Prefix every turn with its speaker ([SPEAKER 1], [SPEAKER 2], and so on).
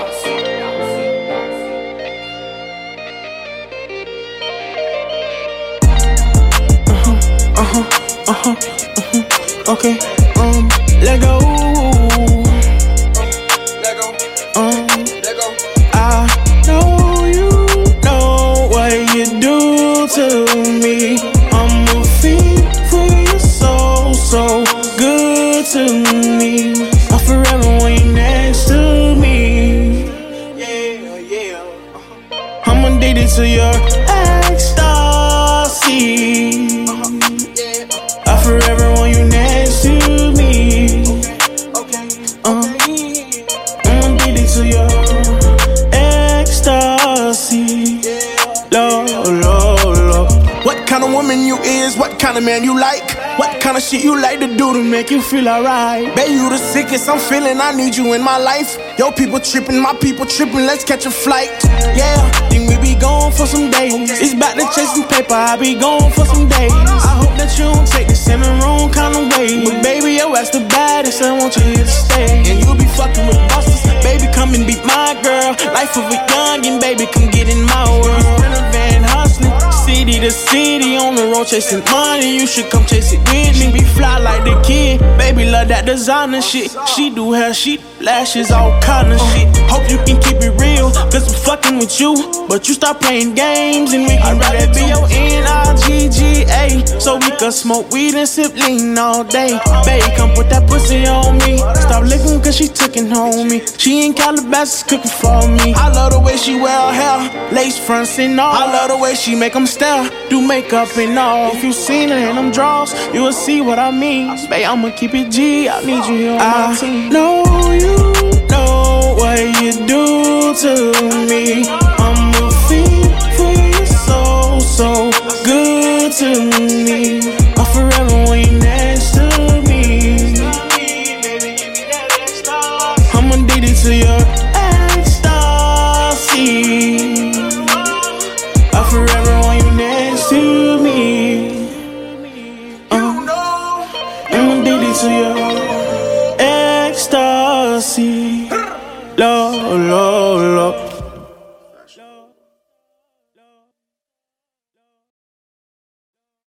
[SPEAKER 1] Uh huh, uh huh, uh huh. Okay, um, let go.
[SPEAKER 2] Let go,
[SPEAKER 1] Um,
[SPEAKER 2] let go.
[SPEAKER 1] I know you know what you do to me. I'm a fiend for your soul, so good to me. To your ecstasy. I forever want you next to me. Uh, I'm addicted to your ecstasy. Lord, Lord, Lord.
[SPEAKER 2] What kind of woman you is? What kind of man you like? What kind of shit you like to do to make you feel alright? Babe, you the sickest. I'm feeling I need you in my life. Yo, people tripping, my people tripping. Let's catch a flight. Yeah,
[SPEAKER 1] we gone for some days. It's about to chasing paper, I be gone for some days. I hope that you don't take the wrong kind of way. But baby, yo, that's the baddest, I want you here to stay.
[SPEAKER 2] and you be fucking with bosses.
[SPEAKER 1] Baby, come and be my girl. Life of a youngin', baby, come get in my world. Van hustling, city to city on the road chasing money. You should come chase it with me. Be fly like the kid, baby, love that designer shit. She do hair, she lashes, all kind of shit. Hope you can keep it real, cause with you. But you stop playing games and we can
[SPEAKER 2] I'd rather
[SPEAKER 1] be your N-I-G-G-A. So we can smoke weed and sip lean all day. Babe, come put that pussy on me. Stop licking cause she home me. She in Calabasas cooking for me. I love the way she wear her hair, lace fronts and all. I love the way she make them stare, do makeup and all. If you seen her in them draws, you will see what I mean. Babe, I'ma keep it G, I need you here on my team. know you to me. I'm a fiend for your soul, so good to me. I forever you next to me. I'm addicted to your ecstasy. I forever want you next to me. Uh, I'm addicted to your ecstasy. Lord, Lord, Lord.